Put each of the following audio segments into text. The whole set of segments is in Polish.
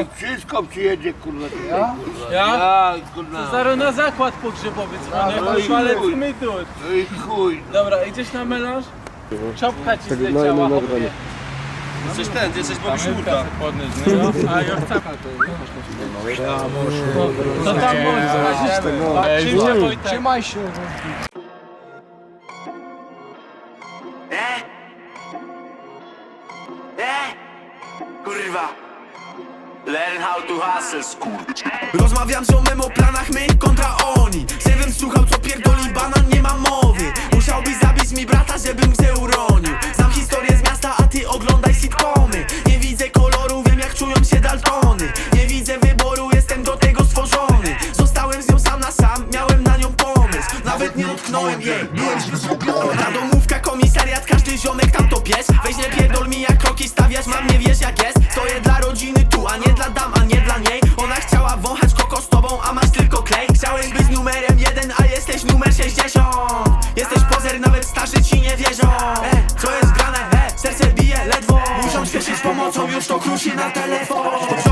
I wszystko przyjedzie kurwa tutaj, kurwa. Ja? Ja, kurwa. Zaraz na zakład pogrzebowy dzwonię, No bo ale chuj. my tu. No i chuj. Dobra, idziesz na melanż? Czopka ci Tak, zleciała, no, no, no, chłopie. Jesteś ten, ty jesteś podnieść, no. A ja chcę. To tam bądź. Wojtek. Trzymaj się. Kurwa. Learn how to hustle, skur... Rozmawiam z ziomem o planach my kontra oni. Żebym słuchał co pierdoli banan, nie ma mowy. Musiałbyś zabić mi brata, żebym się uronił. Znam historię z miasta, a ty oglądaj sitcomy. Nie widzę koloru, wiem jak czują się Daltony. Nie widzę wyboru, jestem do tego stworzony. Zostałem z nią sam na sam, miałem na nią pomysł. Nawet nie dotknąłem jej, byłem źle Ta domówka, komisariat, każdy ziomek tam to pies. Weź nie pierdol mi jak kroki stawiać, mam nie wiesz jak jest niej Ona chciała wąchać koko z tobą, a masz tylko klej. Chciałeś być numerem jeden, a jesteś numer 60 Jesteś pozer, nawet starzy ci nie wierzą. E, co jest grane, e, serce bije ledwo. Muszą z pomocą, już to krusi na telefon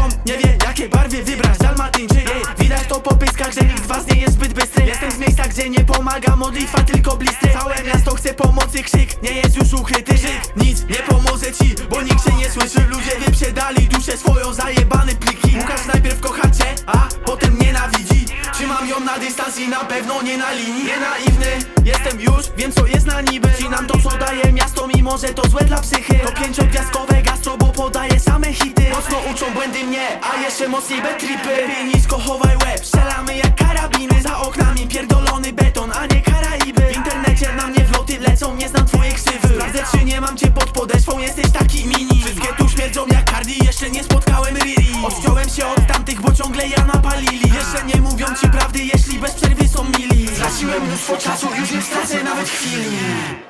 bystry Jestem z miejsca, gdzie nie pomaga modlitwa, tylko blistry Całe miasto chce pomocy, krzyk, nie jest już ukryty. Żyk Nic nie pomoże ci, bo nikt się nie słyszy. Ludzie wyprzedali duszę swoją, zajebane pliki Łukasz najpierw kocha cię, a potem nienawidzi. Trzymam ją na dystans i na pewno nie na linii. Nie naiwny, jestem już, wiem co jest na niby. Cinam to co daje miasto, mimo że to złe dla psychy. To pięciogwiazdkowe bo podaje same hity. Mocno uczą błędy mnie, a jeszcze mocniej betripy. Lepiej nisko chowaj łeb, strzelamy jak karabiny. Za oknami pierdolony beton, a nie Karaiby. W internecie na mnie wloty lecą, nie znam twoje krzywy Sprawdzę czy nie mam cię pod podeszwą, jesteś taki mini. Wszystkie tu śmierdzą jak Cardi, jeszcze nie spotkałem Riri. Odciąłem się od tamtych, bo ciągle ja napalili. Jeszcze nie mówią ci prawdy, jeśli bez przerwy są mili. Straciłem mnóstwo czasu, już nie stracę nawet chwili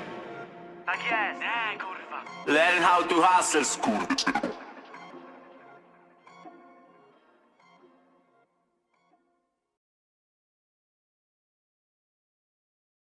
Learn how to hustle, skur...